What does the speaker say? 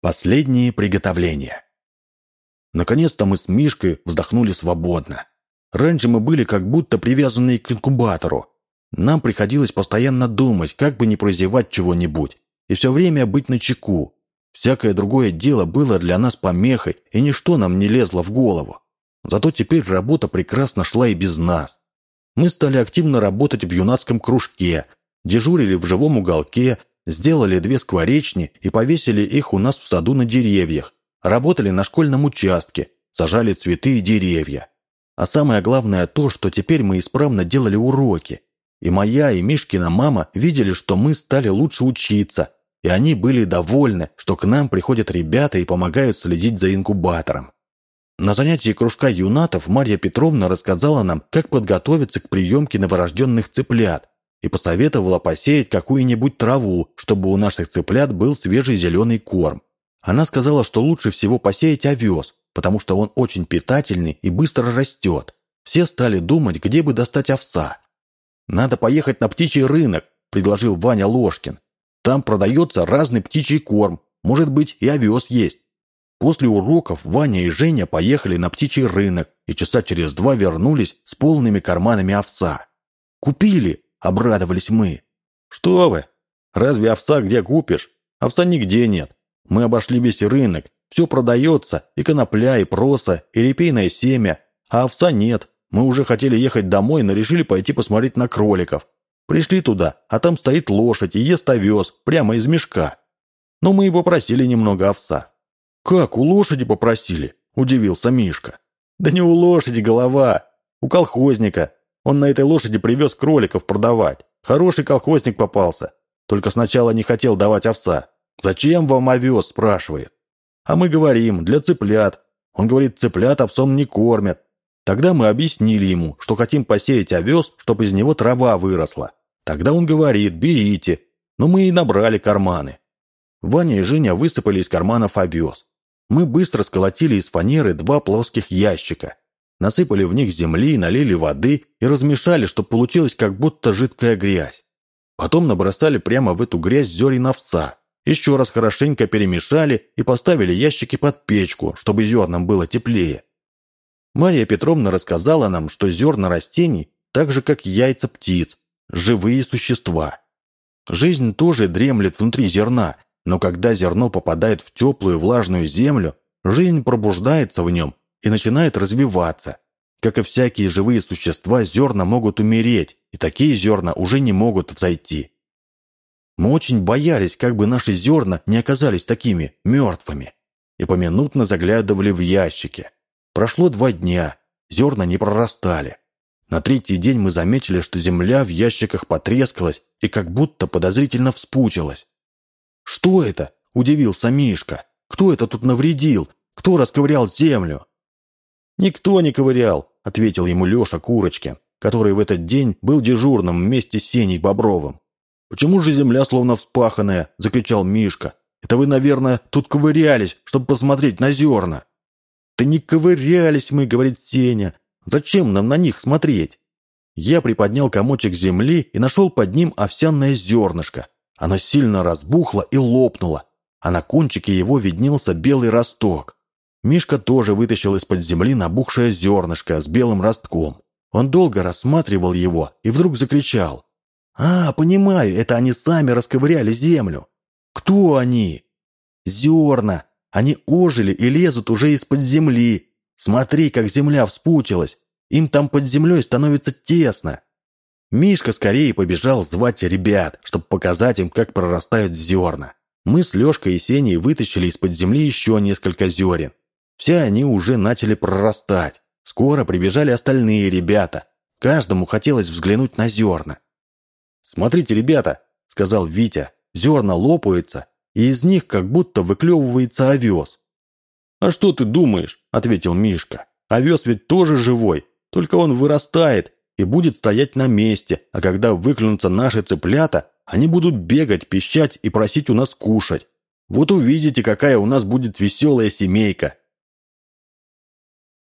Последние приготовления. Наконец-то мы с Мишкой вздохнули свободно. Раньше мы были как будто привязанные к инкубатору. Нам приходилось постоянно думать, как бы не прозевать чего-нибудь, и все время быть начеку. Всякое другое дело было для нас помехой, и ничто нам не лезло в голову. Зато теперь работа прекрасно шла и без нас. Мы стали активно работать в юнацком кружке, дежурили в живом уголке, сделали две скворечни и повесили их у нас в саду на деревьях, работали на школьном участке, сажали цветы и деревья. А самое главное то, что теперь мы исправно делали уроки. И моя, и Мишкина мама видели, что мы стали лучше учиться, и они были довольны, что к нам приходят ребята и помогают следить за инкубатором. На занятии кружка юнатов Марья Петровна рассказала нам, как подготовиться к приемке новорожденных цыплят, и посоветовала посеять какую-нибудь траву, чтобы у наших цыплят был свежий зеленый корм. Она сказала, что лучше всего посеять овес, потому что он очень питательный и быстро растет. Все стали думать, где бы достать овса. «Надо поехать на птичий рынок», – предложил Ваня Ложкин. «Там продается разный птичий корм, может быть, и овес есть». После уроков Ваня и Женя поехали на птичий рынок и часа через два вернулись с полными карманами овса. «Купили!» – обрадовались мы. «Что вы? Разве овса где купишь? Овса нигде нет. Мы обошли весь рынок, все продается, и конопля, и проса, и репейное семя, а овса нет. Мы уже хотели ехать домой, но решили пойти посмотреть на кроликов. Пришли туда, а там стоит лошадь и ест овес, прямо из мешка. Но мы и попросили немного овса. «Как, у лошади попросили?» – удивился Мишка. «Да не у лошади голова, у колхозника. Он на этой лошади привез кроликов продавать. Хороший колхозник попался. Только сначала не хотел давать овса. «Зачем вам овес?» – спрашивает. А мы говорим, для цыплят. Он говорит, цыплят овсом не кормят. Тогда мы объяснили ему, что хотим посеять овес, чтобы из него трава выросла. Тогда он говорит, берите. Но мы и набрали карманы. Ваня и Женя высыпали из карманов овес. Мы быстро сколотили из фанеры два плоских ящика. Насыпали в них земли, налили воды и размешали, чтобы получилось как будто жидкая грязь. Потом набросали прямо в эту грязь зерен овса еще раз хорошенько перемешали и поставили ящики под печку, чтобы зернам было теплее. Мария Петровна рассказала нам, что зерна растений, так же как яйца птиц, живые существа. Жизнь тоже дремлет внутри зерна, но когда зерно попадает в теплую влажную землю, жизнь пробуждается в нем и начинает развиваться. Как и всякие живые существа, зерна могут умереть, и такие зерна уже не могут взойти. Мы очень боялись, как бы наши зерна не оказались такими мертвыми, и поминутно заглядывали в ящики. Прошло два дня, зерна не прорастали. На третий день мы заметили, что земля в ящиках потрескалась и как будто подозрительно вспучилась. «Что это?» – удивился Мишка. «Кто это тут навредил? Кто расковырял землю?» «Никто не ковырял», – ответил ему Леша Курочкин, который в этот день был дежурным вместе с Сеней Бобровым. «Почему же земля словно вспаханная?» – закричал Мишка. «Это вы, наверное, тут ковырялись, чтобы посмотреть на зерна». «Да не ковырялись мы», – говорит Сеня. «Зачем нам на них смотреть?» Я приподнял комочек земли и нашел под ним овсяное зернышко. Оно сильно разбухло и лопнуло, а на кончике его виднелся белый росток. Мишка тоже вытащил из-под земли набухшее зернышко с белым ростком. Он долго рассматривал его и вдруг закричал. «А, понимаю, это они сами расковыряли землю». «Кто они?» «Зерна. Они ожили и лезут уже из-под земли. Смотри, как земля вспучилась. Им там под землей становится тесно». Мишка скорее побежал звать ребят, чтобы показать им, как прорастают зерна. Мы с Лешкой и Сеней вытащили из-под земли еще несколько зерен. Все они уже начали прорастать. Скоро прибежали остальные ребята. Каждому хотелось взглянуть на зерна. «Смотрите, ребята», — сказал Витя, — «зерна лопаются, и из них как будто выклевывается овес». «А что ты думаешь?» — ответил Мишка. «Овес ведь тоже живой, только он вырастает и будет стоять на месте, а когда выклюнутся наши цыплята, они будут бегать, пищать и просить у нас кушать. Вот увидите, какая у нас будет веселая семейка.